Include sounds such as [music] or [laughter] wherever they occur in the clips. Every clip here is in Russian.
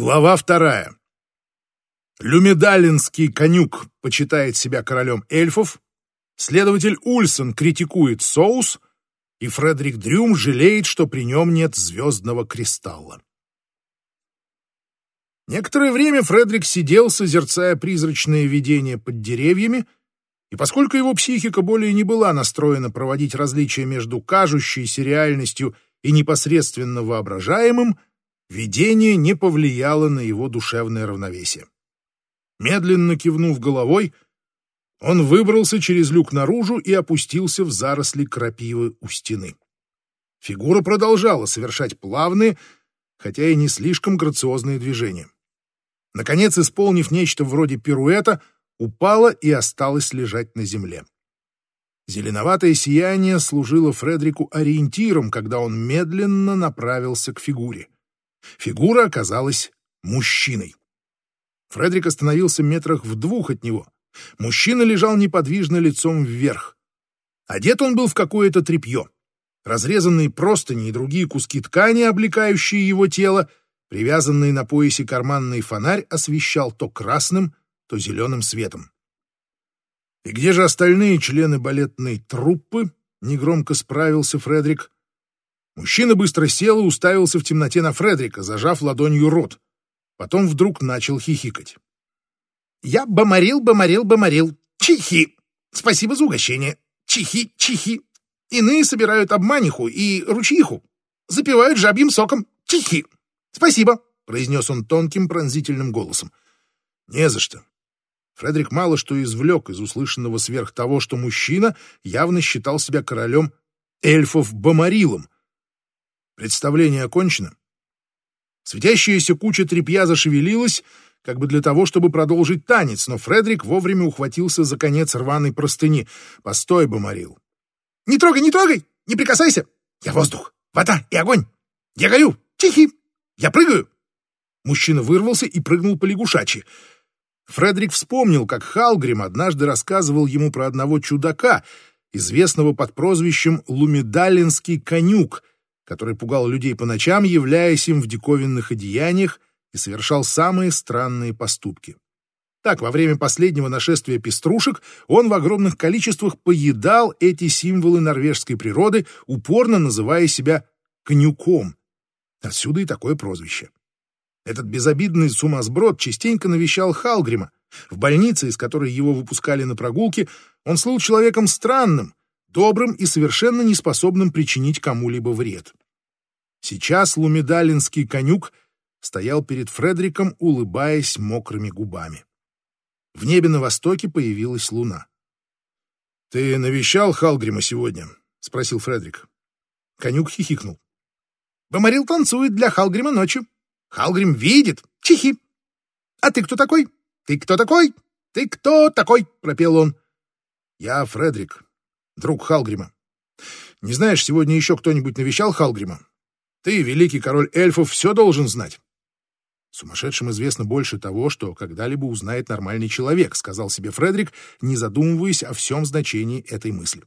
Глава вторая. Люмедалинский конюк почитает себя королем эльфов, следователь Ульсон критикует соус, и Фредерик Дрюм жалеет, что при нем нет звездного кристалла. Некоторое время Фредерик сидел, созерцая призрачное видение под деревьями, и поскольку его психика более не была настроена проводить различия между кажущейся реальностью и непосредственно воображаемым, Видение не повлияло на его душевное равновесие. Медленно кивнув головой, он выбрался через люк наружу и опустился в заросли крапивы у стены. Фигура продолжала совершать плавные, хотя и не слишком грациозные движения. Наконец, исполнив нечто вроде пируэта, упала и осталась лежать на земле. Зеленоватое сияние служило Фредрику ориентиром, когда он медленно направился к фигуре. Фигура оказалась мужчиной. Фредерик остановился метрах в двух от него. Мужчина лежал неподвижно лицом вверх. Одет он был в какое-то тряпье. Разрезанные простыни и другие куски ткани, облекающие его тело, привязанный на поясе карманный фонарь освещал то красным, то зеленым светом. «И где же остальные члены балетной труппы?» — негромко справился Фредерик. Мужчина быстро сел и уставился в темноте на Фредрика, зажав ладонью рот. Потом вдруг начал хихикать. «Я бомарил, бомарил, бомарил. Чихи! Спасибо за угощение. Чихи, чихи. Иные собирают обманиху и ручьиху. Запивают жабьим соком. Чихи! Спасибо!» — произнес он тонким пронзительным голосом. «Не за что». Фредерик мало что извлек из услышанного сверх того, что мужчина явно считал себя королем эльфов-бомарилом, Представление окончено. Светящаяся куча тряпья зашевелилась, как бы для того, чтобы продолжить танец, но Фредерик вовремя ухватился за конец рваной простыни. «Постой, Бомарил!» «Не трогай, не трогай! Не прикасайся! Я воздух, вода и огонь! Я горю! Тихий! Я прыгаю!» Мужчина вырвался и прыгнул по лягушачьи. Фредерик вспомнил, как Халгрим однажды рассказывал ему про одного чудака, известного под прозвищем Лумидалинский конюк, который пугал людей по ночам, являясь им в диковинных одеяниях и совершал самые странные поступки. Так, во время последнего нашествия пеструшек он в огромных количествах поедал эти символы норвежской природы, упорно называя себя «конюком». Отсюда и такое прозвище. Этот безобидный сумасброд частенько навещал Халгрима. В больнице, из которой его выпускали на прогулки, он слыл человеком странным, добрым и совершенно неспособным причинить кому-либо вред. Сейчас лумедалинский конюк стоял перед Фредериком, улыбаясь мокрыми губами. В небе на востоке появилась луна. — Ты навещал Халгрима сегодня? — спросил Фредерик. Конюк хихикнул. — Бомарил танцует для Халгрима ночью. Халгрим видит. Чихи. — А ты кто такой? Ты кто такой? Ты кто такой? — пропел он. — Я Фредерик, друг Халгрима. Не знаешь, сегодня еще кто-нибудь навещал Халгрима? Ты, великий король эльфов, все должен знать. Сумасшедшим известно больше того, что когда-либо узнает нормальный человек, сказал себе Фредерик, не задумываясь о всем значении этой мысли.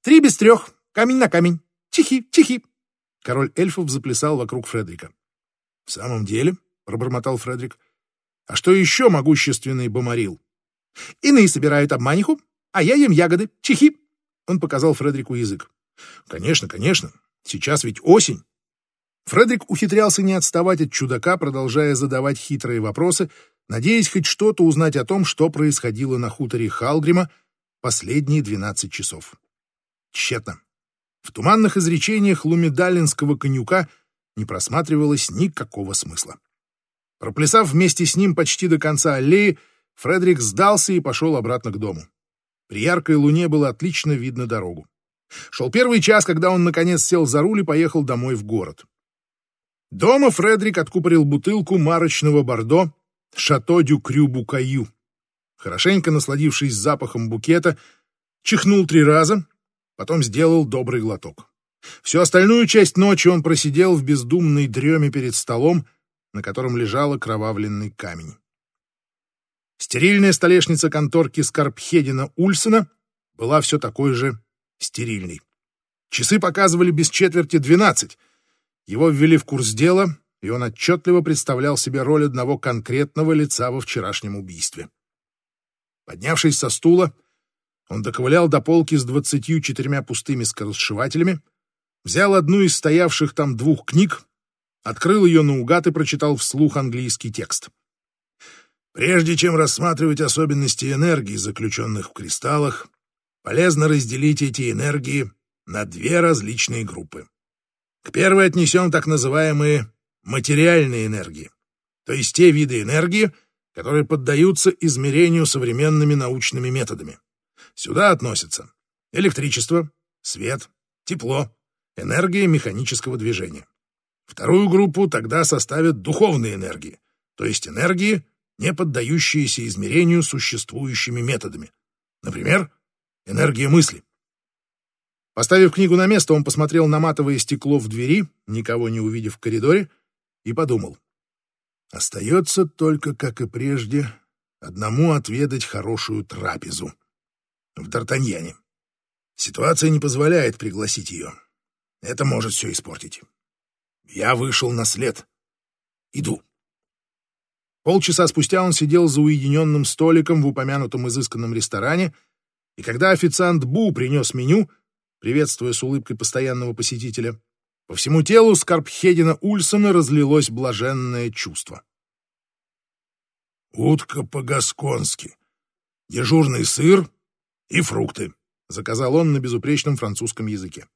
Три без трех, камень на камень. Тихи, тихи. Король эльфов заплясал вокруг Фредерика. В самом деле, пробормотал Фредерик, а что еще могущественный бомарил? Иные собирают обманиху, а я ем ягоды. Чихи. Он показал Фредерику язык. Конечно, конечно. Сейчас ведь осень. Фредерик ухитрялся не отставать от чудака, продолжая задавать хитрые вопросы, надеясь хоть что-то узнать о том, что происходило на хуторе Халгрима последние двенадцать часов. Тщетно. В туманных изречениях лумедалинского конюка не просматривалось никакого смысла. Проплясав вместе с ним почти до конца аллеи, Фредерик сдался и пошел обратно к дому. При яркой луне было отлично видно дорогу. Шел первый час, когда он, наконец, сел за руль и поехал домой в город. Дома Фредерик откупорил бутылку марочного бордо «Шато дю Крю Букаю». Хорошенько насладившись запахом букета, чихнул три раза, потом сделал добрый глоток. Всю остальную часть ночи он просидел в бездумной дреме перед столом, на котором лежал окровавленный камень. Стерильная столешница конторки Скарпхедина Ульсена была все такой же стерильный. Часы показывали без четверти двенадцать. Его ввели в курс дела, и он отчетливо представлял себе роль одного конкретного лица во вчерашнем убийстве. Поднявшись со стула, он доковылял до полки с двадцатью четырьмя пустыми скоросшивателями, взял одну из стоявших там двух книг, открыл ее наугад и прочитал вслух английский текст. Прежде чем рассматривать особенности энергии, заключенных в кристаллах, полезно разделить эти энергии на две различные группы. К первой отнесем так называемые материальные энергии, то есть те виды энергии, которые поддаются измерению современными научными методами. Сюда относятся электричество, свет, тепло, энергия механического движения. Вторую группу тогда составят духовные энергии, то есть энергии, не поддающиеся измерению существующими методами. Например, энергия мысли. Поставив книгу на место, он посмотрел на матовое стекло в двери, никого не увидев в коридоре, и подумал. Остается только, как и прежде, одному отведать хорошую трапезу. В Д'Артаньяне. Ситуация не позволяет пригласить ее. Это может все испортить. Я вышел на след. Иду. Полчаса спустя он сидел за уединенным столиком в упомянутом изысканном ресторане, и когда официант Бу принес меню, приветствуя с улыбкой постоянного посетителя, по всему телу Скарпхедина Ульсона разлилось блаженное чувство. «Утка по-гасконски, дежурный сыр и фрукты», — заказал он на безупречном французском языке.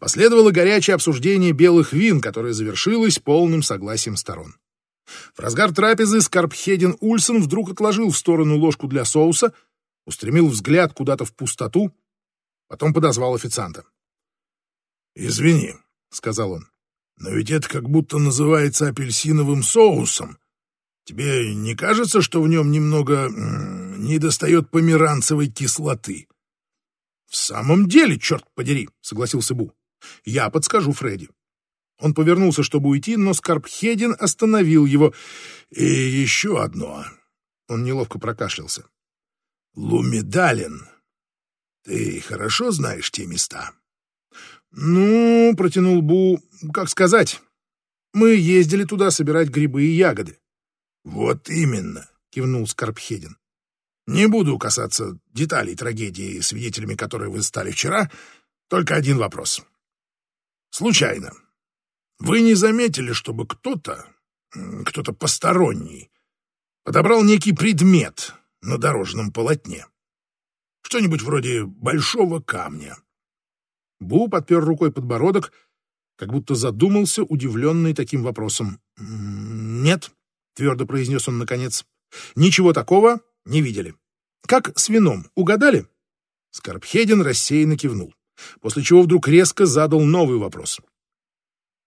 Последовало горячее обсуждение белых вин, которое завершилось полным согласием сторон. В разгар трапезы Скарпхедин Ульсон вдруг отложил в сторону ложку для соуса, устремил взгляд куда-то в пустоту, потом подозвал официанта. «Извини», — сказал он, — «но ведь это как будто называется апельсиновым соусом. Тебе не кажется, что в нем немного недостает померанцевой кислоты?» «В самом деле, черт подери», — согласился Бу. «Я подскажу Фредди». Он повернулся, чтобы уйти, но Скарпхедин остановил его. «И еще одно». Он неловко прокашлялся. «Лумедалин. Ты хорошо знаешь те места?» «Ну, — протянул Бу, — как сказать. Мы ездили туда собирать грибы и ягоды». «Вот именно», — кивнул Скарпхедин. «Не буду касаться деталей трагедии, свидетелями которой вы стали вчера. Только один вопрос. Случайно, вы не заметили, чтобы кто-то, кто-то посторонний, подобрал некий предмет на дорожном полотне? Что-нибудь вроде большого камня?» Бу подпер рукой подбородок, как будто задумался, удивленный таким вопросом. «Нет», — твердо произнес он наконец, — «ничего такого не видели. Как с вином, угадали?» Скорбхедин рассеянно кивнул, после чего вдруг резко задал новый вопрос.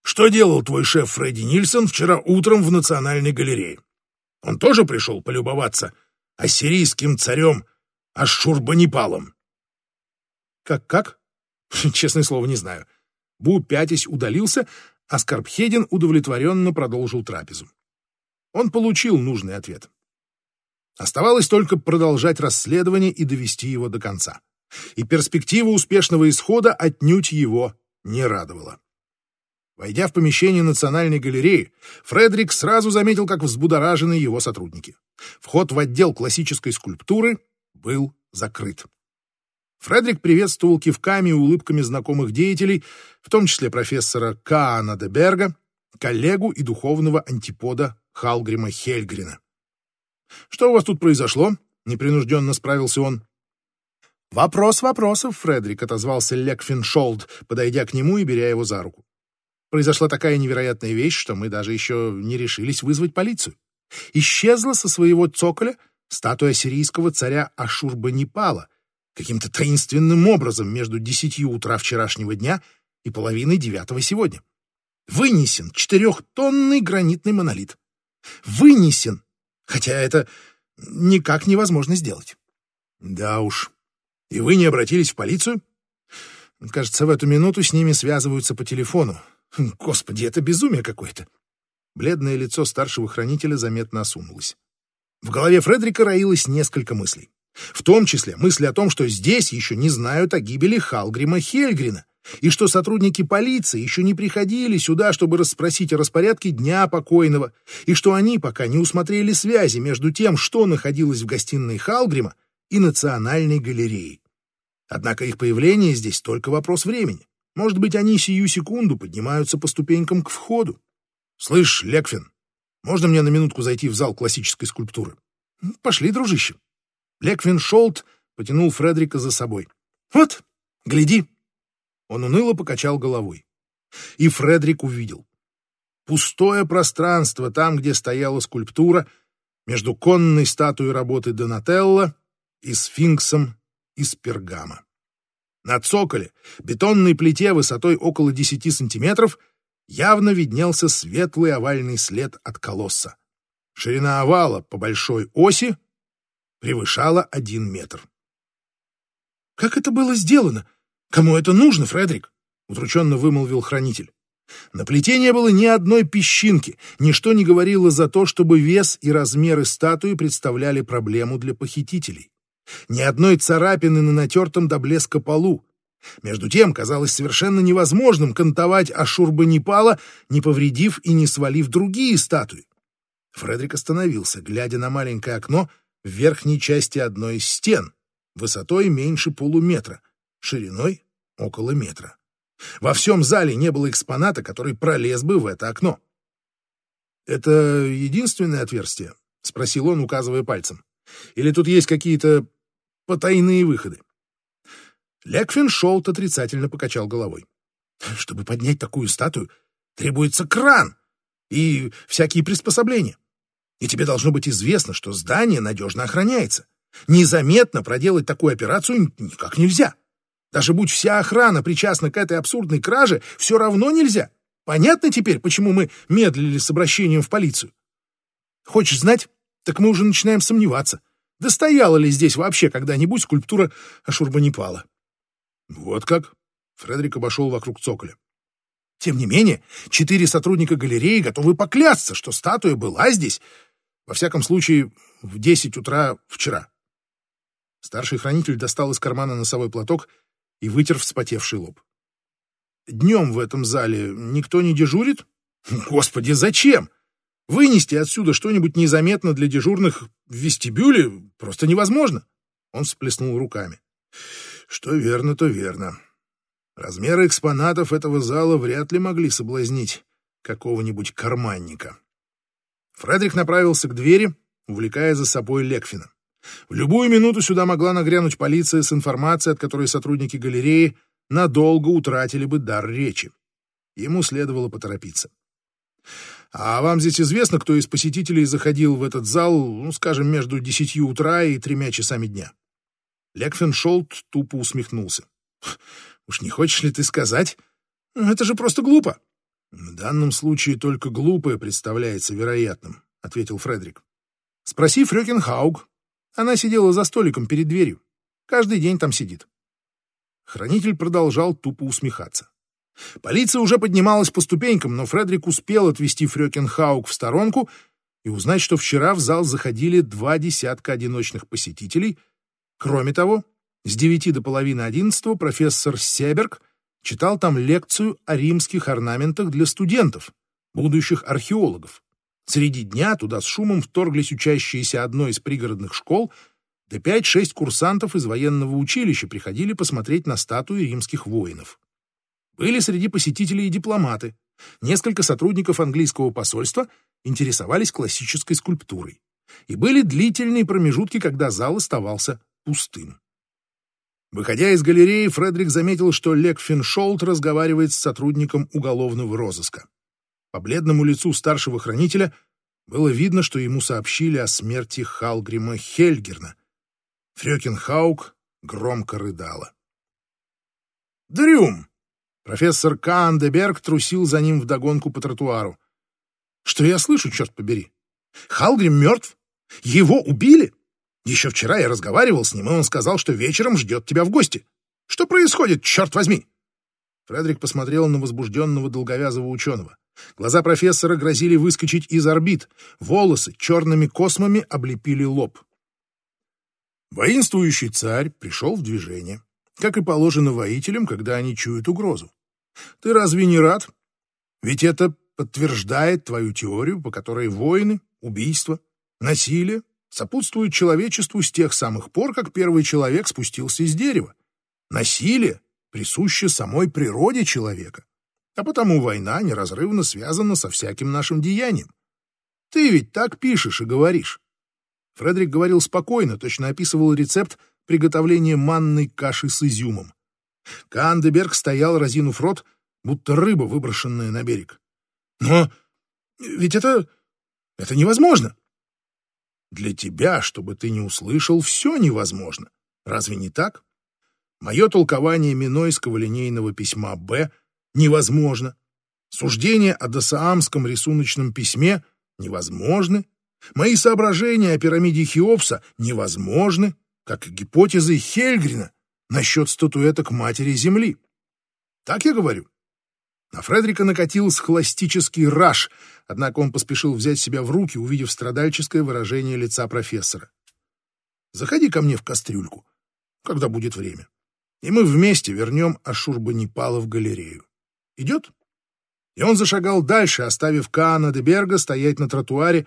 «Что делал твой шеф Фредди Нильсон вчера утром в Национальной галерее? Он тоже пришел полюбоваться ассирийским царем Ашшурбанипалом?» «Как-как?» [laughs] Честное слово, не знаю. Бу, пятясь, удалился, а Скорбхедин удовлетворенно продолжил трапезу. Он получил нужный ответ. Оставалось только продолжать расследование и довести его до конца. И перспектива успешного исхода отнюдь его не радовала. Войдя в помещение Национальной галереи, Фредерик сразу заметил, как взбудоражены его сотрудники. Вход в отдел классической скульптуры был закрыт. Фредерик приветствовал кивками и улыбками знакомых деятелей, в том числе профессора Каана де коллегу и духовного антипода Халгрима Хельгрина. «Что у вас тут произошло?» — непринужденно справился он. «Вопрос вопросов, Фредерик», — отозвался Лекфин Шолд, подойдя к нему и беря его за руку. «Произошла такая невероятная вещь, что мы даже еще не решились вызвать полицию. Исчезла со своего цоколя статуя сирийского царя Ашурбанипала — каким-то таинственным образом между десятью утра вчерашнего дня и половиной девятого сегодня. Вынесен четырехтонный гранитный монолит. Вынесен, хотя это никак невозможно сделать. Да уж. И вы не обратились в полицию? Кажется, в эту минуту с ними связываются по телефону. Господи, это безумие какое-то. Бледное лицо старшего хранителя заметно осунулось. В голове Фредрика роилось несколько мыслей. В том числе мысли о том, что здесь еще не знают о гибели Халгрима Хельгрина, и что сотрудники полиции еще не приходили сюда, чтобы расспросить о распорядке дня покойного, и что они пока не усмотрели связи между тем, что находилось в гостиной Халгрима, и Национальной галереей. Однако их появление здесь только вопрос времени. Может быть, они сию секунду поднимаются по ступенькам к входу. «Слышь, Лекфин, можно мне на минутку зайти в зал классической скульптуры?» «Пошли, дружище». Лекфин Шолт потянул Фредрика за собой. «Вот, гляди». Он уныло покачал головой. И Фредерик увидел. Пустое пространство там, где стояла скульптура, между конной статуей работы Донателло и сфинксом из пергама. На цоколе, бетонной плите высотой около 10 сантиметров, явно виднелся светлый овальный след от колосса. Ширина овала по большой оси превышала один метр. «Как это было сделано?» «Кому это нужно, Фредерик?» — удрученно вымолвил хранитель. На плите не было ни одной песчинки, ничто не говорило за то, чтобы вес и размеры статуи представляли проблему для похитителей. Ни одной царапины на натертом до блеска полу. Между тем, казалось совершенно невозможным кантовать Ашурбанипала, не повредив и не свалив другие статуи. Фредерик остановился, глядя на маленькое окно в верхней части одной из стен, высотой меньше полуметра, шириной около метра. Во всем зале не было экспоната, который пролез бы в это окно. «Это единственное отверстие?» — спросил он, указывая пальцем. «Или тут есть какие-то потайные выходы?» Лекфин Шолт отрицательно покачал головой. «Чтобы поднять такую статую, требуется кран и всякие приспособления. И тебе должно быть известно, что здание надежно охраняется. Незаметно проделать такую операцию никак нельзя. Даже будь вся охрана причастна к этой абсурдной краже, все равно нельзя. Понятно теперь, почему мы медлили с обращением в полицию? Хочешь знать? Так мы уже начинаем сомневаться. Да стояла ли здесь вообще когда-нибудь скульптура Ашурбанипала? Вот как? Фредерик обошел вокруг цоколя. Тем не менее, четыре сотрудника галереи готовы поклясться, что статуя была здесь, во всяком случае, в десять утра вчера. Старший хранитель достал из кармана носовой платок и вытер вспотевший лоб. «Днем в этом зале никто не дежурит? Господи, зачем? Вынести отсюда что-нибудь незаметно для дежурных в вестибюле просто невозможно!» Он всплеснул руками. «Что верно, то верно. Размеры экспонатов этого зала вряд ли могли соблазнить какого-нибудь карманника». Фредерик направился к двери, увлекая за собой Лекфина. В любую минуту сюда могла нагрянуть полиция с информацией, от которой сотрудники галереи надолго утратили бы дар речи. Ему следовало поторопиться. «А вам здесь известно, кто из посетителей заходил в этот зал, ну, скажем, между десятью утра и тремя часами дня?» Лекфеншолд тупо усмехнулся. «Уж не хочешь ли ты сказать? Это же просто глупо!» «В данном случае только глупое представляется вероятным», — ответил Фредерик. «Спроси Фрёкинхауг, она сидела за столиком перед дверью. Каждый день там сидит. Хранитель продолжал тупо усмехаться. Полиция уже поднималась по ступенькам, но Фредерик успел отвести Фрёкенхаук в сторонку и узнать, что вчера в зал заходили два десятка одиночных посетителей. Кроме того, с девяти до половины одиннадцатого профессор Себерг читал там лекцию о римских орнаментах для студентов, будущих археологов. Среди дня туда с шумом вторглись учащиеся одной из пригородных школ, да пять-шесть курсантов из военного училища приходили посмотреть на статуи римских воинов. Были среди посетителей и дипломаты. Несколько сотрудников английского посольства интересовались классической скульптурой. И были длительные промежутки, когда зал оставался пустым. Выходя из галереи, Фредерик заметил, что Лек Финшолт разговаривает с сотрудником уголовного розыска. По бледному лицу старшего хранителя было видно, что ему сообщили о смерти Халгрима Хельгерна. Фрёкинхаук громко рыдала. «Дрюм!» Профессор Каандеберг трусил за ним вдогонку по тротуару. «Что я слышу, черт побери? Халгрим мертв? Его убили? Еще вчера я разговаривал с ним, и он сказал, что вечером ждет тебя в гости. Что происходит, черт возьми?» Фредерик посмотрел на возбужденного долговязого ученого. Глаза профессора грозили выскочить из орбит. Волосы черными космами облепили лоб. Воинствующий царь пришел в движение. как и положено воителям, когда они чуют угрозу. Ты разве не рад? Ведь это подтверждает твою теорию, по которой войны, убийства, насилие сопутствуют человечеству с тех самых пор, как первый человек спустился из дерева. Насилие присуще самой природе человека, а потому война неразрывно связана со всяким нашим деянием. Ты ведь так пишешь и говоришь. Фредерик говорил спокойно, точно описывал рецепт приготовления манной каши с изюмом. Кандеберг стоял, разинув рот, будто рыба, выброшенная на берег. Но ведь это... это невозможно. Для тебя, чтобы ты не услышал, все невозможно. Разве не так? Мое толкование Минойского линейного письма «Б» невозможно. Суждение о досаамском рисуночном письме невозможны. Мои соображения о пирамиде Хеопса невозможны, как и гипотезы Хельгрина насчет статуэток Матери Земли. Так я говорю? На Фредерика накатил схоластический раж, однако он поспешил взять себя в руки, увидев страдальческое выражение лица профессора. «Заходи ко мне в кастрюльку, когда будет время, и мы вместе вернем Ашурбанипала в галерею. Идет?» И он зашагал дальше, оставив Каана де Берга стоять на тротуаре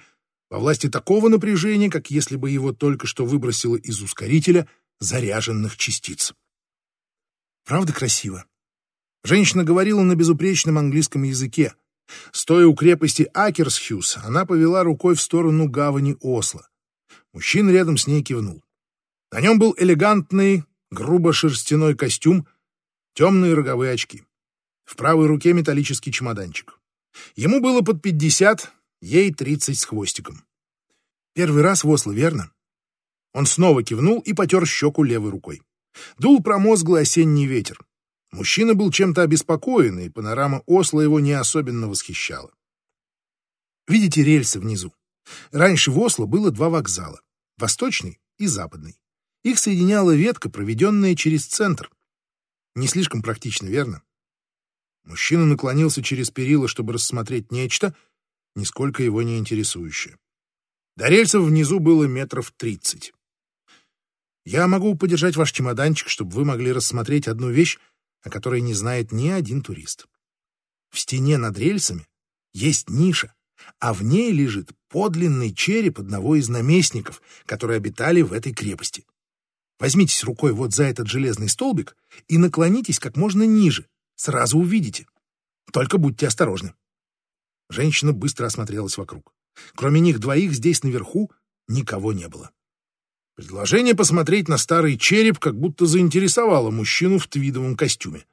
во власти такого напряжения, как если бы его только что выбросило из ускорителя заряженных частиц. Правда красиво? Женщина говорила на безупречном английском языке. Стоя у крепости Акерсхюс, она повела рукой в сторону гавани Осло. Мужчина рядом с ней кивнул. На нем был элегантный, грубо шерстяной костюм, темные роговые очки. В правой руке металлический чемоданчик. Ему было под пятьдесят, ей тридцать с хвостиком. Первый раз в Осло, верно? Он снова кивнул и потер щеку левой рукой. Дул промозглый осенний ветер. Мужчина был чем-то обеспокоен, и панорама Осло его не особенно восхищала. Видите рельсы внизу? Раньше в Осло было два вокзала — восточный и западный. Их соединяла ветка, проведенная через центр. Не слишком практично, верно? Мужчина наклонился через перила, чтобы рассмотреть нечто, нисколько его не интересующее. До рельсов внизу было метров тридцать. Я могу подержать ваш чемоданчик, чтобы вы могли рассмотреть одну вещь, о которой не знает ни один турист. В стене над рельсами есть ниша, а в ней лежит подлинный череп одного из наместников, которые обитали в этой крепости. Возьмитесь рукой вот за этот железный столбик и наклонитесь как можно ниже. Сразу увидите. Только будьте осторожны. Женщина быстро осмотрелась вокруг. Кроме них двоих здесь наверху никого не было. Предложение посмотреть на старый череп как будто заинтересовало мужчину в твидовом костюме.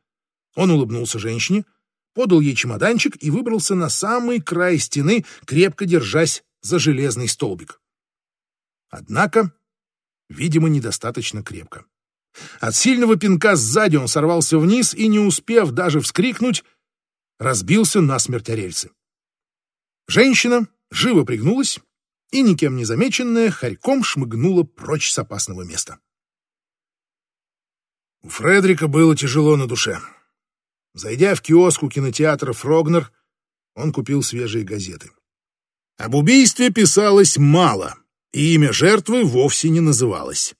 Он улыбнулся женщине, подал ей чемоданчик и выбрался на самый край стены, крепко держась за железный столбик. Однако, видимо, недостаточно крепко. От сильного пинка сзади он сорвался вниз и, не успев даже вскрикнуть, разбился насмерть о рельсы. Женщина живо пригнулась и, никем не замеченная, хорьком шмыгнула прочь с опасного места. У Фредерика было тяжело на душе. Зайдя в киоск у кинотеатра «Фрогнер», он купил свежие газеты. Об убийстве писалось мало, и имя жертвы вовсе не называлось.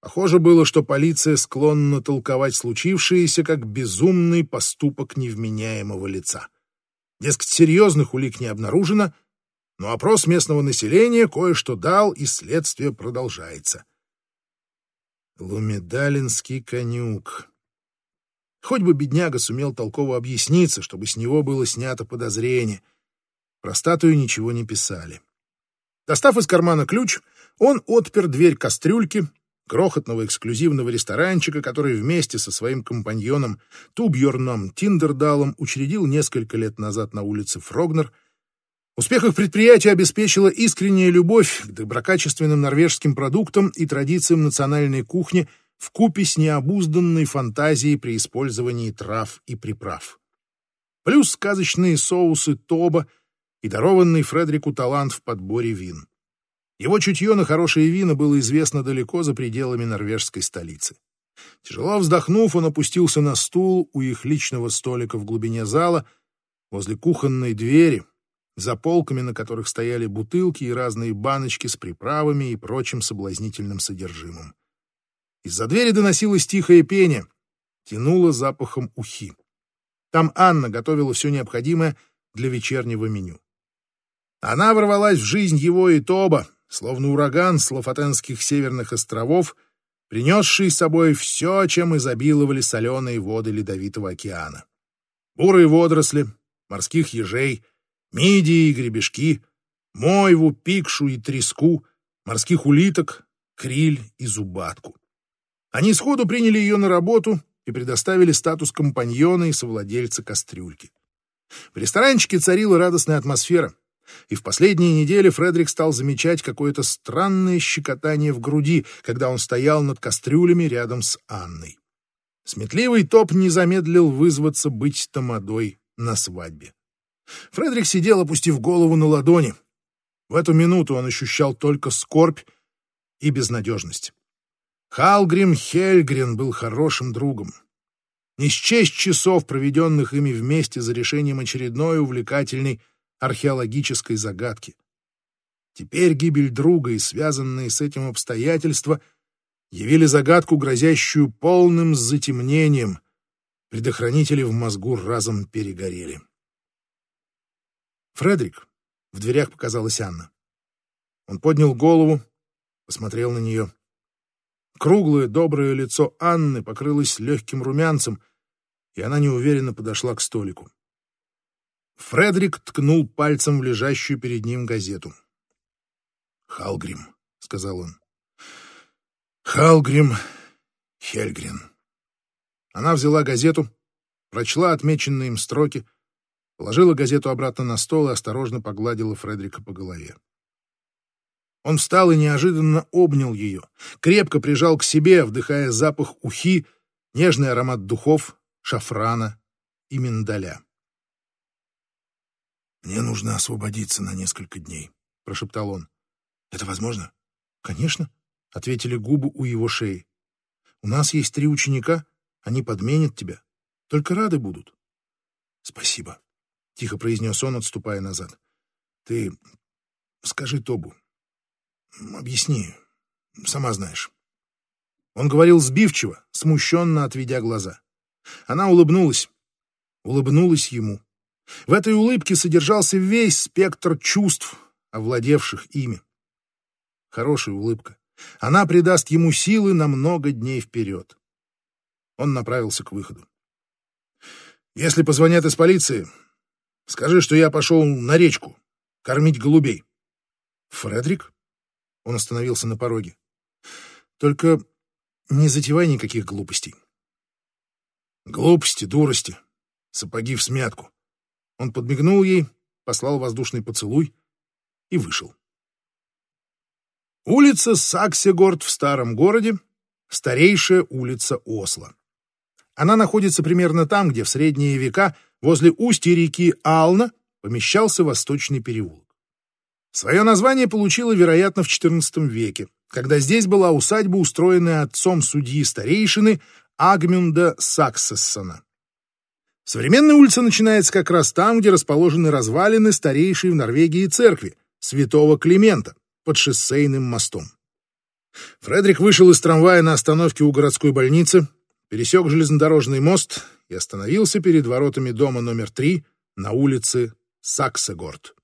Похоже было, что полиция склонна толковать случившееся как безумный поступок невменяемого лица. Дескать, серьезных улик не обнаружено, но опрос местного населения кое-что дал, и следствие продолжается. Лумедалинский конюк. Хоть бы бедняга сумел толково объясниться, чтобы с него было снято подозрение. Про статую ничего не писали. Достав из кармана ключ, он отпер дверь кастрюльки, крохотного эксклюзивного ресторанчика, который вместе со своим компаньоном Тубьерном Тиндердалом учредил несколько лет назад на улице Фрогнер — Успех их предприятия обеспечила искренняя любовь к доброкачественным норвежским продуктам и традициям национальной кухни в купе с необузданной фантазией при использовании трав и приправ. Плюс сказочные соусы Тоба и дарованный Фредерику талант в подборе вин. Его чутье на хорошие вина было известно далеко за пределами норвежской столицы. Тяжело вздохнув, он опустился на стул у их личного столика в глубине зала, возле кухонной двери, за полками, на которых стояли бутылки и разные баночки с приправами и прочим соблазнительным содержимым. Из-за двери доносилось тихое пение, тянуло запахом ухи. Там Анна готовила все необходимое для вечернего меню. Она ворвалась в жизнь его и Тоба, словно ураган с Лафатенских северных островов, принесший с собой все, чем изобиловали соленые воды Ледовитого океана. Бурые водоросли, морских ежей, мидии и гребешки, мойву, пикшу и треску, морских улиток, криль и зубатку. Они сходу приняли ее на работу и предоставили статус компаньона и совладельца кастрюльки. В ресторанчике царила радостная атмосфера, и в последние недели Фредерик стал замечать какое-то странное щекотание в груди, когда он стоял над кастрюлями рядом с Анной. Сметливый топ не замедлил вызваться быть тамадой на свадьбе. Фредерик сидел, опустив голову на ладони. В эту минуту он ощущал только скорбь и безнадежность. Халгрим Хельгрен был хорошим другом. Не счесть часов, проведенных ими вместе за решением очередной увлекательной археологической загадки. Теперь гибель друга и связанные с этим обстоятельства явили загадку, грозящую полным затемнением. Предохранители в мозгу разом перегорели. «Фредерик», — в дверях показалась Анна. Он поднял голову, посмотрел на нее. Круглое, доброе лицо Анны покрылось легким румянцем, и она неуверенно подошла к столику. Фредерик ткнул пальцем в лежащую перед ним газету. «Халгрим», — сказал он. «Халгрим Хельгрин». Она взяла газету, прочла отмеченные им строки, положила газету обратно на стол и осторожно погладила Фредерика по голове. Он встал и неожиданно обнял ее, крепко прижал к себе, вдыхая запах ухи, нежный аромат духов, шафрана и миндаля. «Мне нужно освободиться на несколько дней», — прошептал он. «Это возможно?» «Конечно», — ответили губы у его шеи. «У нас есть три ученика, они подменят тебя. Только рады будут». «Спасибо», — тихо произнес он, отступая назад. «Ты скажи Тобу, Объясни. Сама знаешь. Он говорил сбивчиво, смущенно отведя глаза. Она улыбнулась. Улыбнулась ему. В этой улыбке содержался весь спектр чувств, овладевших ими. Хорошая улыбка. Она придаст ему силы на много дней вперед. Он направился к выходу. «Если позвонят из полиции, скажи, что я пошел на речку кормить голубей». «Фредерик?» Он остановился на пороге. Только не затевай никаких глупостей. Глупости, дурости, сапоги в смятку. Он подмигнул ей, послал воздушный поцелуй и вышел. Улица Саксегорд в старом городе — старейшая улица Осло. Она находится примерно там, где в средние века возле устья реки Ална помещался Восточный переулок. Свое название получила, вероятно, в XIV веке, когда здесь была усадьба, устроенная отцом судьи-старейшины Агмюнда Саксессона. Современная улица начинается как раз там, где расположены развалины старейшей в Норвегии церкви, святого Климента, под шоссейным мостом. Фредерик вышел из трамвая на остановке у городской больницы, пересек железнодорожный мост и остановился перед воротами дома номер три на улице Саксегорд.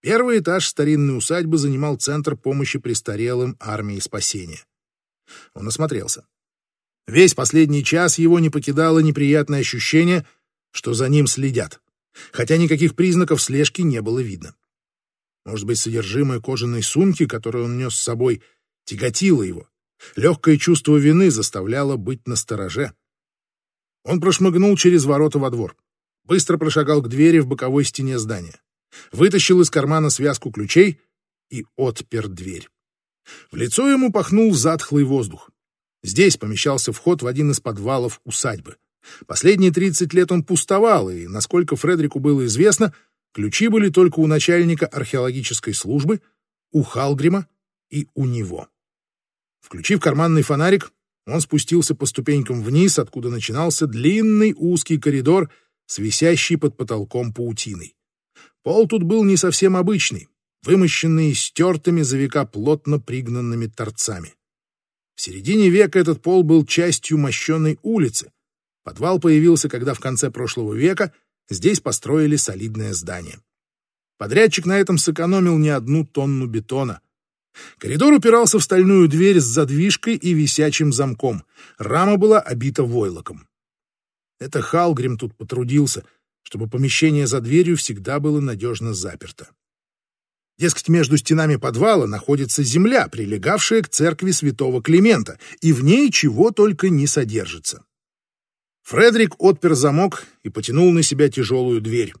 Первый этаж старинной усадьбы занимал центр помощи престарелым армии спасения. Он осмотрелся. Весь последний час его не покидало неприятное ощущение, что за ним следят, хотя никаких признаков слежки не было видно. Может быть, содержимое кожаной сумки, которую он нес с собой, тяготило его. Легкое чувство вины заставляло быть настороже. Он прошмыгнул через ворота во двор, быстро прошагал к двери в боковой стене здания вытащил из кармана связку ключей и отпер дверь. В лицо ему пахнул затхлый воздух. Здесь помещался вход в один из подвалов усадьбы. Последние 30 лет он пустовал, и, насколько Фредерику было известно, ключи были только у начальника археологической службы, у Халгрима и у него. Включив карманный фонарик, он спустился по ступенькам вниз, откуда начинался длинный узкий коридор с висящей под потолком паутиной. Пол тут был не совсем обычный, вымощенный стертыми за века плотно пригнанными торцами. В середине века этот пол был частью мощенной улицы. Подвал появился, когда в конце прошлого века здесь построили солидное здание. Подрядчик на этом сэкономил не одну тонну бетона. Коридор упирался в стальную дверь с задвижкой и висячим замком. Рама была обита войлоком. Это Халгрим тут потрудился, чтобы помещение за дверью всегда было надежно заперто. Дескать, между стенами подвала находится земля, прилегавшая к церкви святого Климента, и в ней чего только не содержится. Фредерик отпер замок и потянул на себя тяжелую дверь.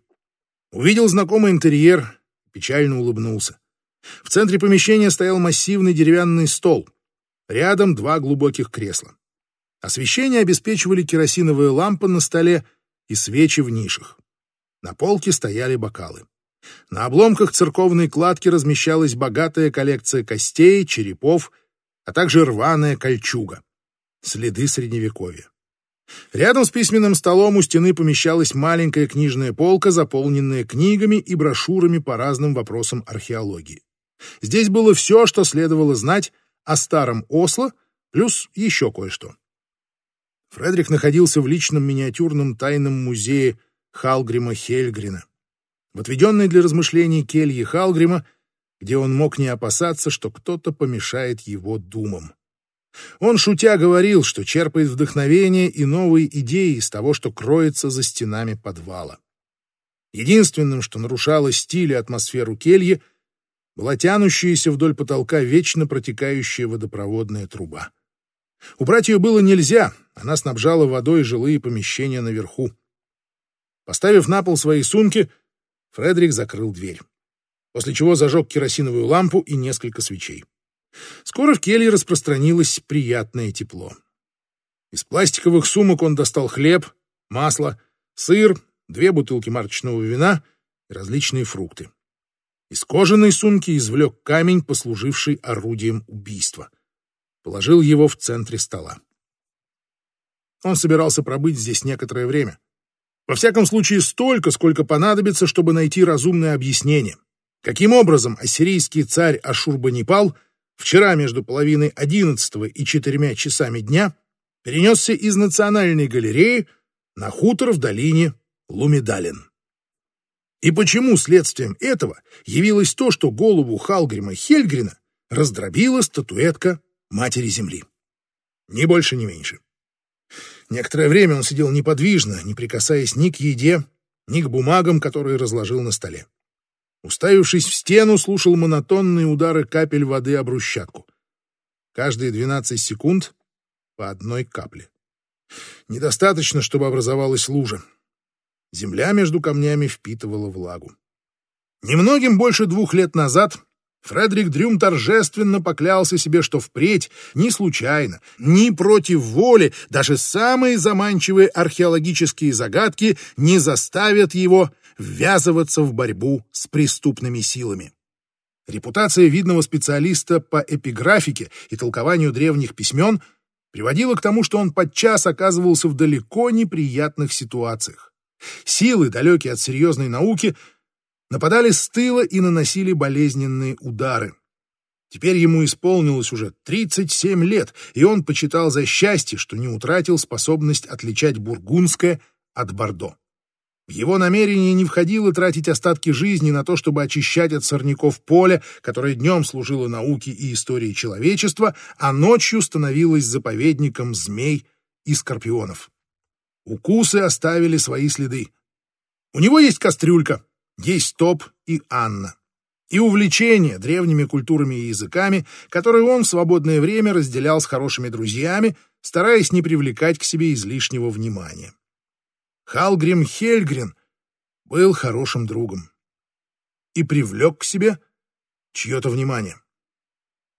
Увидел знакомый интерьер, печально улыбнулся. В центре помещения стоял массивный деревянный стол. Рядом два глубоких кресла. Освещение обеспечивали керосиновые лампы на столе и свечи в нишах. На полке стояли бокалы. На обломках церковной кладки размещалась богатая коллекция костей, черепов, а также рваная кольчуга. Следы Средневековья. Рядом с письменным столом у стены помещалась маленькая книжная полка, заполненная книгами и брошюрами по разным вопросам археологии. Здесь было все, что следовало знать о старом Осло, плюс еще кое-что. Фредерик находился в личном миниатюрном тайном музее Халгрима Хельгрина в отведенной для размышлений келье Халгрима, где он мог не опасаться, что кто-то помешает его думам. Он, шутя, говорил, что черпает вдохновение и новые идеи из того, что кроется за стенами подвала. Единственным, что нарушало стиль и атмосферу кельи, была тянущаяся вдоль потолка вечно протекающая водопроводная труба. Убрать ее было нельзя, она снабжала водой жилые помещения наверху. Поставив на пол свои сумки, Фредерик закрыл дверь, после чего зажег керосиновую лампу и несколько свечей. Скоро в келье распространилось приятное тепло. Из пластиковых сумок он достал хлеб, масло, сыр, две бутылки марочного вина и различные фрукты. Из кожаной сумки извлек камень, послуживший орудием убийства. Положил его в центре стола. Он собирался пробыть здесь некоторое время. Во всяком случае, столько, сколько понадобится, чтобы найти разумное объяснение. Каким образом ассирийский царь Ашурбанипал вчера между половиной одиннадцатого и четырьмя часами дня перенесся из Национальной галереи на хутор в долине Лумидалин? И почему следствием этого явилось то, что голову Халгрима Хельгрина раздробила статуэтка Матери Земли? Ни больше, ни меньше. Некоторое время он сидел неподвижно, не прикасаясь ни к еде, ни к бумагам, которые разложил на столе. Уставившись в стену, слушал монотонные удары капель воды об брусчатку. Каждые 12 секунд по одной капле. Недостаточно, чтобы образовалась лужа. Земля между камнями впитывала влагу. Немногим больше двух лет назад Фредерик Дрюм торжественно поклялся себе, что впредь ни случайно, ни против воли даже самые заманчивые археологические загадки не заставят его ввязываться в борьбу с преступными силами. Репутация видного специалиста по эпиграфике и толкованию древних письмен приводила к тому, что он подчас оказывался в далеко неприятных ситуациях. Силы, далекие от серьезной науки, нападали с тыла и наносили болезненные удары. Теперь ему исполнилось уже 37 лет, и он почитал за счастье, что не утратил способность отличать бургундское от бордо. В его намерение не входило тратить остатки жизни на то, чтобы очищать от сорняков поле, которое днем служило науке и истории человечества, а ночью становилось заповедником змей и скорпионов. Укусы оставили свои следы. У него есть кастрюлька, есть Топ и Анна. И увлечение древними культурами и языками, которые он в свободное время разделял с хорошими друзьями, стараясь не привлекать к себе излишнего внимания. Халгрим Хельгрин был хорошим другом и привлек к себе чье-то внимание.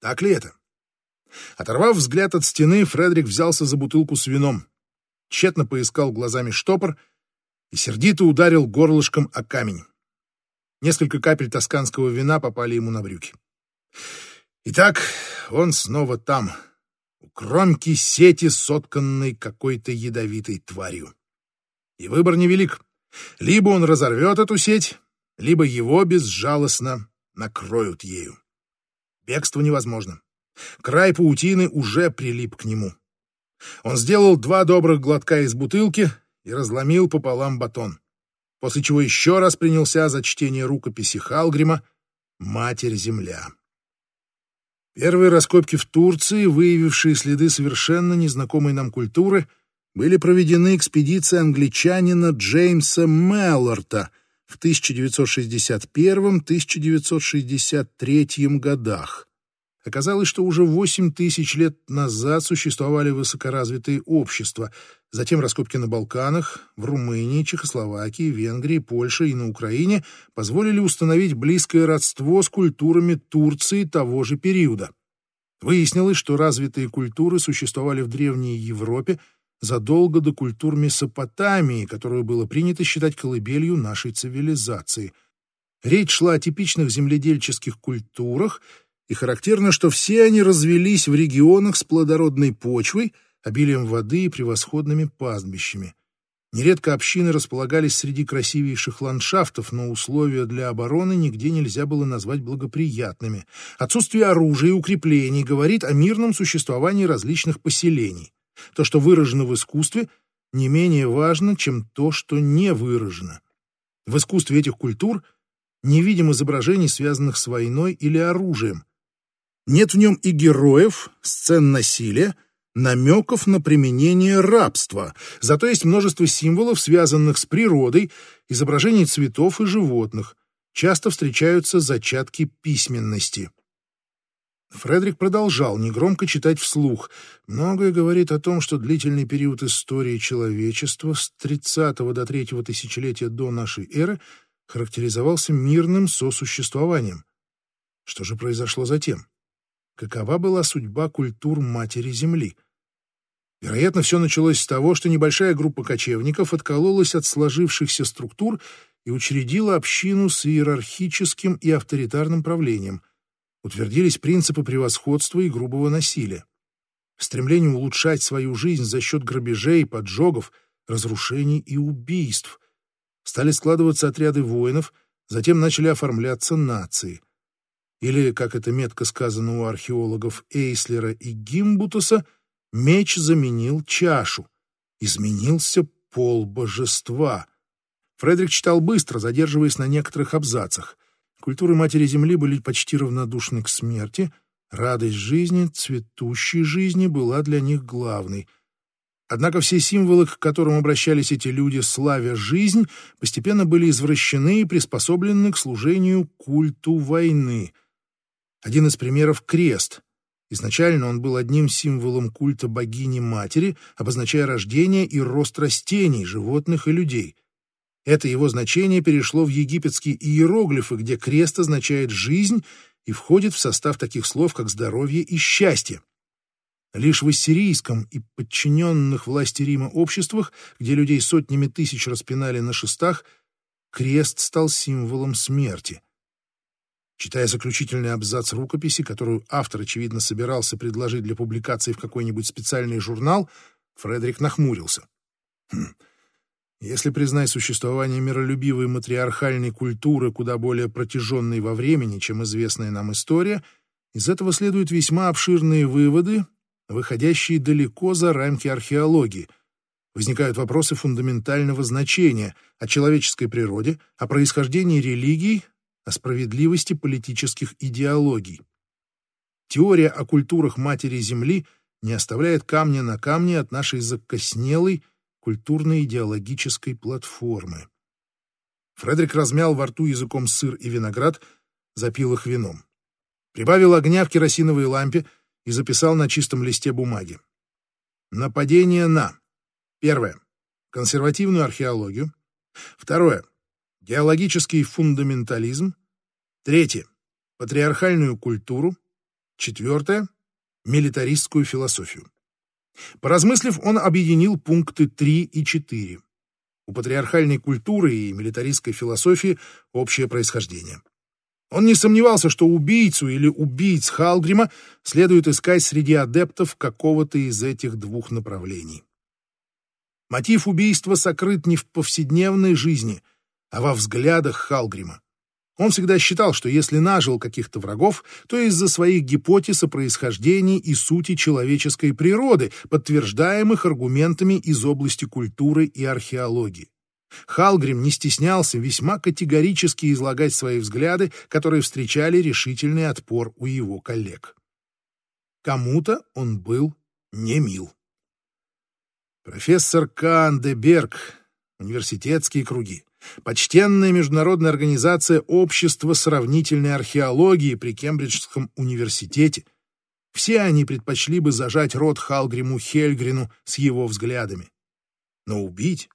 Так ли это? Оторвав взгляд от стены, Фредерик взялся за бутылку с вином, тщетно поискал глазами штопор и сердито ударил горлышком о камень. Несколько капель тосканского вина попали ему на брюки. Итак, он снова там, у кромки сети, сотканной какой-то ядовитой тварью. И выбор невелик. Либо он разорвет эту сеть, либо его безжалостно накроют ею. Бегство невозможно. Край паутины уже прилип к нему. Он сделал два добрых глотка из бутылки и разломил пополам батон, после чего еще раз принялся за чтение рукописи Халгрима «Матерь-Земля». Первые раскопки в Турции, выявившие следы совершенно незнакомой нам культуры, были проведены экспедицией англичанина Джеймса Меллорта в 1961-1963 годах. Оказалось, что уже 8 тысяч лет назад существовали высокоразвитые общества, затем раскопки на Балканах, в Румынии, Чехословакии, Венгрии, Польше и на Украине позволили установить близкое родство с культурами Турции того же периода. Выяснилось, что развитые культуры существовали в Древней Европе задолго до культур Месопотамии, которую было принято считать колыбелью нашей цивилизации. Речь шла о типичных земледельческих культурах – и характерно, что все они развелись в регионах с плодородной почвой, обилием воды и превосходными пастбищами. Нередко общины располагались среди красивейших ландшафтов, но условия для обороны нигде нельзя было назвать благоприятными. Отсутствие оружия и укреплений говорит о мирном существовании различных поселений. То, что выражено в искусстве, не менее важно, чем то, что не выражено. В искусстве этих культур не видим изображений, связанных с войной или оружием, нет в нем и героев, сцен насилия, намеков на применение рабства, зато есть множество символов, связанных с природой, изображений цветов и животных. Часто встречаются зачатки письменности. Фредерик продолжал негромко читать вслух. Многое говорит о том, что длительный период истории человечества с 30 до 3 тысячелетия до нашей эры характеризовался мирным сосуществованием. Что же произошло затем? Какова была судьба культур Матери Земли. Вероятно, все началось с того, что небольшая группа кочевников откололась от сложившихся структур и учредила общину с иерархическим и авторитарным правлением. Утвердились принципы превосходства и грубого насилия. Стремление улучшать свою жизнь за счет грабежей, поджогов, разрушений и убийств. Стали складываться отряды воинов, затем начали оформляться нации — или, как это метко сказано у археологов Эйслера и Гимбутуса, меч заменил чашу, изменился пол божества. Фредерик читал быстро, задерживаясь на некоторых абзацах. Культуры Матери Земли были почти равнодушны к смерти, радость жизни, цветущей жизни была для них главной. Однако все символы, к которым обращались эти люди, славя жизнь, постепенно были извращены и приспособлены к служению культу войны — один из примеров — крест. Изначально он был одним символом культа богини-матери, обозначая рождение и рост растений, животных и людей. Это его значение перешло в египетские иероглифы, где крест означает «жизнь» и входит в состав таких слов, как «здоровье» и «счастье». Лишь в ассирийском и подчиненных власти Рима обществах, где людей сотнями тысяч распинали на шестах, крест стал символом смерти — Читая заключительный абзац рукописи, которую автор, очевидно, собирался предложить для публикации в какой-нибудь специальный журнал, Фредерик нахмурился. Хм. Если признать существование миролюбивой матриархальной культуры, куда более протяженной во времени, чем известная нам история, из этого следуют весьма обширные выводы, выходящие далеко за рамки археологии. Возникают вопросы фундаментального значения о человеческой природе, о происхождении религий, о справедливости политических идеологий. Теория о культурах Матери Земли не оставляет камня на камне от нашей закоснелой культурно-идеологической платформы. Фредерик размял во рту языком сыр и виноград, запил их вином. Прибавил огня в керосиновой лампе и записал на чистом листе бумаги. Нападение на. Первое. Консервативную археологию. Второе. Геологический фундаментализм. Третье — патриархальную культуру. Четвертое — милитаристскую философию. Поразмыслив, он объединил пункты 3 и 4. У патриархальной культуры и милитаристской философии общее происхождение. Он не сомневался, что убийцу или убийц Халгрима следует искать среди адептов какого-то из этих двух направлений. Мотив убийства сокрыт не в повседневной жизни, а во взглядах Халгрима. Он всегда считал, что если нажил каких-то врагов, то из-за своих гипотез о происхождении и сути человеческой природы, подтверждаемых аргументами из области культуры и археологии. Халгрим не стеснялся весьма категорически излагать свои взгляды, которые встречали решительный отпор у его коллег. Кому-то он был не мил. Профессор Кан де Берг, университетские круги, почтенная международная организация Общества сравнительной археологии при Кембриджском университете. Все они предпочли бы зажать рот Халгриму Хельгрину с его взглядами. Но убить?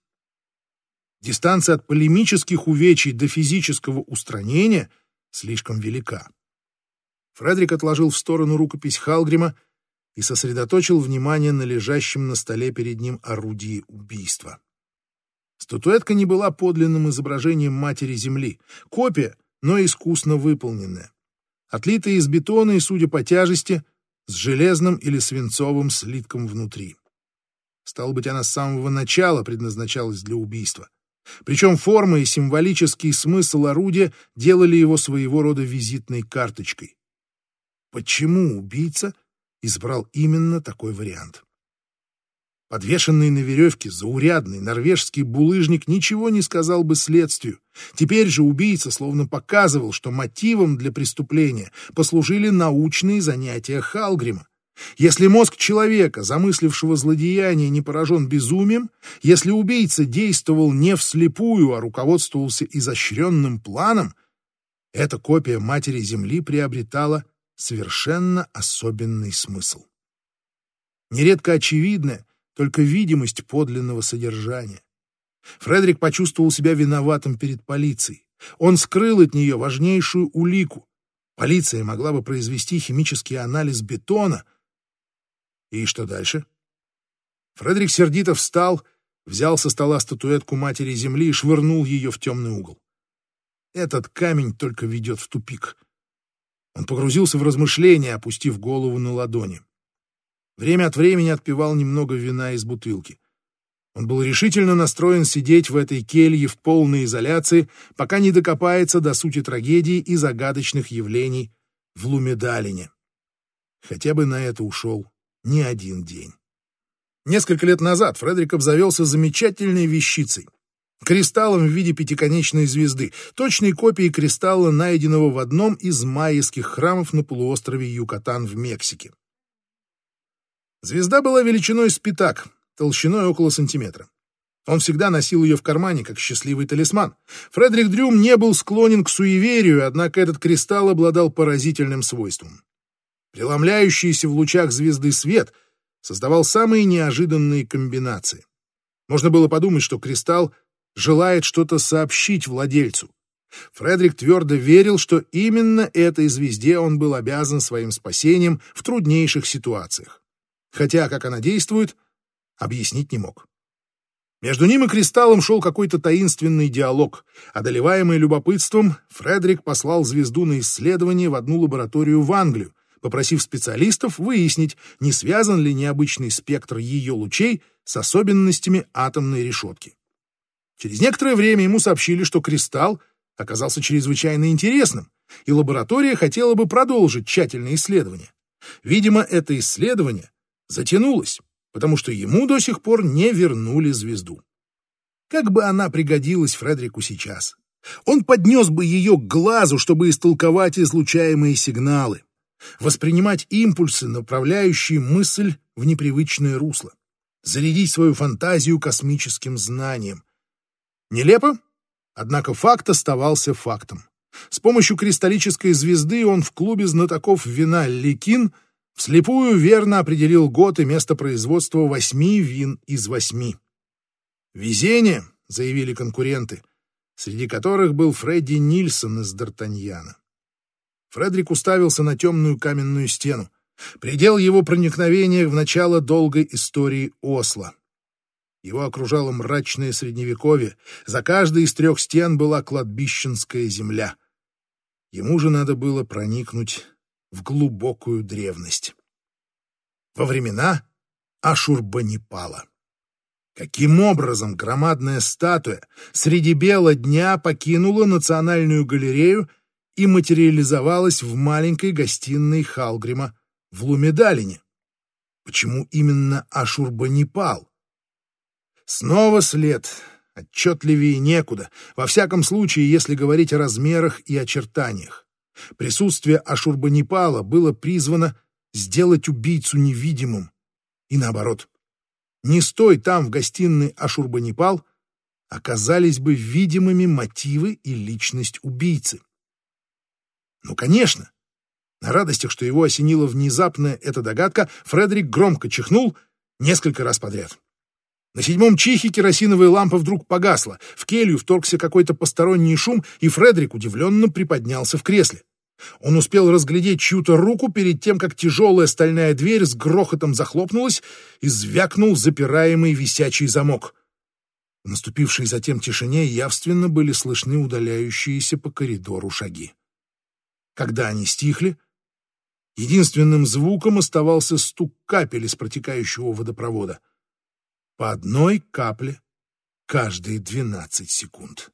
Дистанция от полемических увечий до физического устранения слишком велика. Фредерик отложил в сторону рукопись Халгрима и сосредоточил внимание на лежащем на столе перед ним орудии убийства. Статуэтка не была подлинным изображением Матери Земли, копия, но искусно выполненная. Отлитая из бетона и, судя по тяжести, с железным или свинцовым слитком внутри. Стало быть, она с самого начала предназначалась для убийства. Причем форма и символический смысл орудия делали его своего рода визитной карточкой. Почему убийца избрал именно такой вариант? Подвешенный на веревке заурядный норвежский булыжник ничего не сказал бы следствию. Теперь же убийца словно показывал, что мотивом для преступления послужили научные занятия Халгрима. Если мозг человека, замыслившего злодеяние, не поражен безумием, если убийца действовал не вслепую, а руководствовался изощренным планом, эта копия Матери Земли приобретала совершенно особенный смысл. Нередко очевидное, только видимость подлинного содержания. Фредерик почувствовал себя виноватым перед полицией. Он скрыл от нее важнейшую улику. Полиция могла бы произвести химический анализ бетона. И что дальше? Фредерик сердито встал, взял со стола статуэтку Матери Земли и швырнул ее в темный угол. Этот камень только ведет в тупик. Он погрузился в размышления, опустив голову на ладони. Время от времени отпивал немного вина из бутылки. Он был решительно настроен сидеть в этой келье в полной изоляции, пока не докопается до сути трагедии и загадочных явлений в Лумедалине. Хотя бы на это ушел не один день. Несколько лет назад Фредерик обзавелся замечательной вещицей. Кристаллом в виде пятиконечной звезды, точной копией кристалла, найденного в одном из майских храмов на полуострове Юкатан в Мексике. Звезда была величиной с пятак, толщиной около сантиметра. Он всегда носил ее в кармане, как счастливый талисман. Фредерик Дрюм не был склонен к суеверию, однако этот кристалл обладал поразительным свойством. Преломляющийся в лучах звезды свет создавал самые неожиданные комбинации. Можно было подумать, что кристалл желает что-то сообщить владельцу. Фредерик твердо верил, что именно этой звезде он был обязан своим спасением в труднейших ситуациях хотя, как она действует, объяснить не мог. Между ним и Кристаллом шел какой-то таинственный диалог. Одолеваемый любопытством, Фредерик послал звезду на исследование в одну лабораторию в Англию, попросив специалистов выяснить, не связан ли необычный спектр ее лучей с особенностями атомной решетки. Через некоторое время ему сообщили, что кристалл оказался чрезвычайно интересным, и лаборатория хотела бы продолжить тщательное исследование. Видимо, это исследование затянулась, потому что ему до сих пор не вернули звезду. Как бы она пригодилась Фредерику сейчас? Он поднес бы ее к глазу, чтобы истолковать излучаемые сигналы, воспринимать импульсы, направляющие мысль в непривычное русло, зарядить свою фантазию космическим знанием. Нелепо? Однако факт оставался фактом. С помощью кристаллической звезды он в клубе знатоков вина «Ликин» Вслепую верно определил год и место производства восьми вин из восьми. «Везение», — заявили конкуренты, среди которых был Фредди Нильсон из Д'Артаньяна. Фредерик уставился на темную каменную стену. Предел его проникновения в начало долгой истории Осло. Его окружало мрачное средневековье. За каждой из трех стен была кладбищенская земля. Ему же надо было проникнуть в глубокую древность. Во времена Ашурбанипала. Каким образом громадная статуя среди бела дня покинула Национальную галерею и материализовалась в маленькой гостиной Халгрима в Лумедалине? Почему именно Ашурбанипал? Снова след. Отчетливее некуда. Во всяком случае, если говорить о размерах и очертаниях. Присутствие Ашурбанипала было призвано сделать убийцу невидимым. И наоборот. Не стой там в гостиной Ашурбанипал, оказались бы видимыми мотивы и личность убийцы. Ну, конечно. На радостях, что его осенила внезапная эта догадка, Фредерик громко чихнул несколько раз подряд. На седьмом чихе керосиновая лампа вдруг погасла, в келью вторгся какой-то посторонний шум, и Фредерик удивленно приподнялся в кресле. Он успел разглядеть чью-то руку перед тем, как тяжелая стальная дверь с грохотом захлопнулась и звякнул запираемый висячий замок. В наступившей затем тишине явственно были слышны удаляющиеся по коридору шаги. Когда они стихли, Единственным звуком оставался стук капель из протекающего водопровода. По одной капле каждые двенадцать секунд.